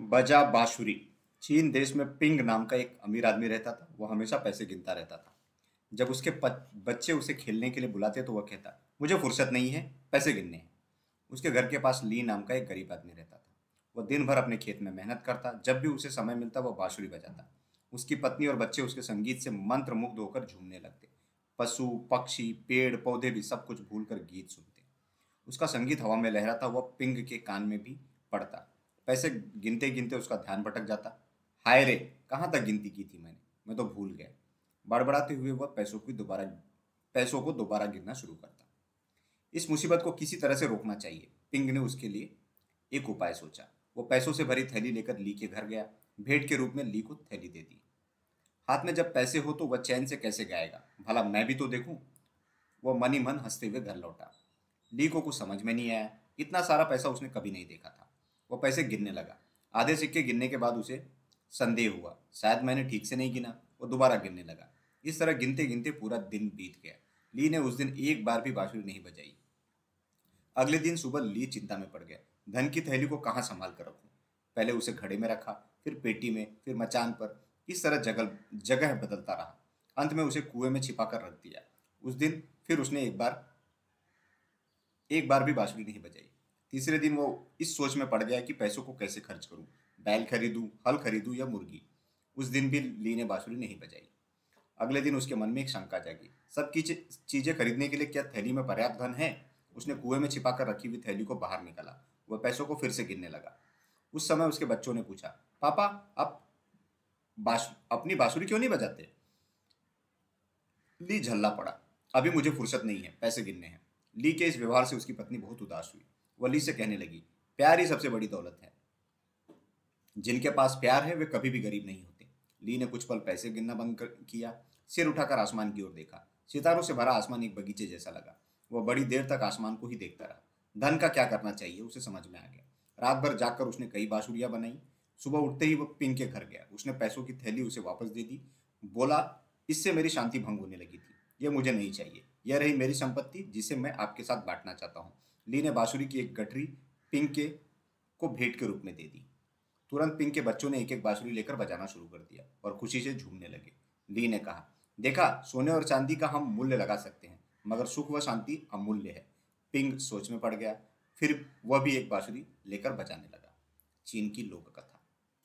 बजा बाशुरी चीन देश में पिंग नाम का एक अमीर आदमी रहता था, वो हमेशा पैसे गिनता रहता था। जब उसके बच्चे उसे खेलने के लिए बुलाते तो वह कहता, मुझे फुर्सत नहीं है, पैसे गिनने हैं। उसके घर के पास ली नाम का एक गरीब आदमी रहता था। वह दिन भर अपने खेत में मेहनत करता, जब भी उसे समय मिलता वह बांसुरी बजाता। उसकी पत्नी और बच्चे उसके संगीत से मंत्र मुग्ध होकर झूमने लगते। पशु, पक्षी, पेड़, पौधे भी सब कुछ भूलकर गीत सुनते। उसका संगीत हवा में लहराता वह पिंग के कान में भी पड़ता। पैसे गिनते गिनते उसका ध्यान भटक जाता। हाय रे, कहाँ तक गिनती की थी मैंने? मैं तो भूल गया। बड़बड़ाते हुए वह पैसों की दोबारा, पैसों को दोबारा गिनना शुरू करता। इस मुसीबत को किसी तरह से रोकना चाहिए। पिंग ने उसके लिए एक उपाय सोचा। वो पैसों से भरी थैली लेकर ली के घर गया। भेंट के रूप में ली को थैली दे दी। हाथ में जब पैसे हो तो वह चैन से कैसे गाएगा? भला मैं भी तो देखूँ? वह मनी मन हँसते हुए घर लौटा। ली को कुछ समझ में नहीं आया। इतना सारा पैसा उसने कभी नहीं देखा था। वो पैसे गिनने लगा। आधे सिक्के गिनने के बाद उसे संदेह हुआ। शायद मैंने ठीक से नहीं गिना, वो दोबारा गिनने लगा। इस तरह गिनते गिनते पूरा दिन बीत गया। ली ने उस दिन एक बार भी बांसुरी नहीं बजाई। अगले दिन सुबह ली चिंता में पड़ गया। धन की थैली को कहाँ संभाल कर रखूँ? पहले उसे घड़े में रखा, फिर पेटी में, फिर मचान पर। इस तरह जगह जगह बदलता रहा। अंत में उसे कुएँ में छिपा कर रख दिया। उस दिन फिर उसने एक बार एक बार भी बांसुरी नहीं बजाई। तीसरे दिन वो इस सोच में पड़ गया कि पैसों को कैसे खर्च करूँ? बैल खरीदूं हल खरीदूं या मुर्गी? उस दिन भी ली ने बांसुरी नहीं बजाई। अगले दिन उसके मन में एक शंका जागी। सब की चीज़ें खरीदने के लिए क्या थैली में पर्याप्त धन है? उसने कुएँ में छिपा कर रखी हुई थैली को बाहर निकाला। वह पैसों को फिर से गिनने लगा। उस समय उसके बच्चों ने पूछा, पापा, आप बास, अपनी बांसुरी क्यों नहीं बजाते? ली झल्ला पड़ा। अभी मुझे फुर्सत नहीं है, पैसे गिनने हैं। ली के इस व्यवहार से उसकी पत्नी बहुत उदास हुई। वह ली से कहने लगी, प्यार ही सबसे बड़ी दौलत है। जिनके पास प्यार है, वे कभी भी गरीब नहीं होते। ली ने कुछ पल पैसे गिनना बंद किया, सिर उठाकर आसमान की ओर देखा। सितारों से भरा आसमान एक बगीचे जैसा लगा। वह बड़ी देर तक आसमान को ही देखता रहा। धन का क्या करना चाहिए, उसे समझ में आ गया। रात भर जाकर उसने कई बांसुरियाँ बनाई। सुबह उठते ही वह पिंक के घर गया। उसने पैसों की थैली उसे वापस दे दी। बोला, इससे मेरी शांति भंग होने लगी थी। ये मुझे नहीं चाहिए। यह रही मेरी संपत्ति जिसे मैं आपके साथ बांटना चाहता हूँ। ली ने बांसुरी की एक गठरी पिंक के को भेंट के रूप में दे दी। तुरंत पिंक के बच्चों ने एक एक बांसुरी लेकर बजाना शुरू कर दिया और खुशी से झूमने लगे। ली ने कहा, देखा, सोने और चांदी का हम मूल्य लगा सकते हैं, मगर सुख व शांति अमूल्य है। पिंग सोच में पड़ गया। फिर वह भी एक बांसुरी लेकर बजाने लगा। चीन की लोक कथा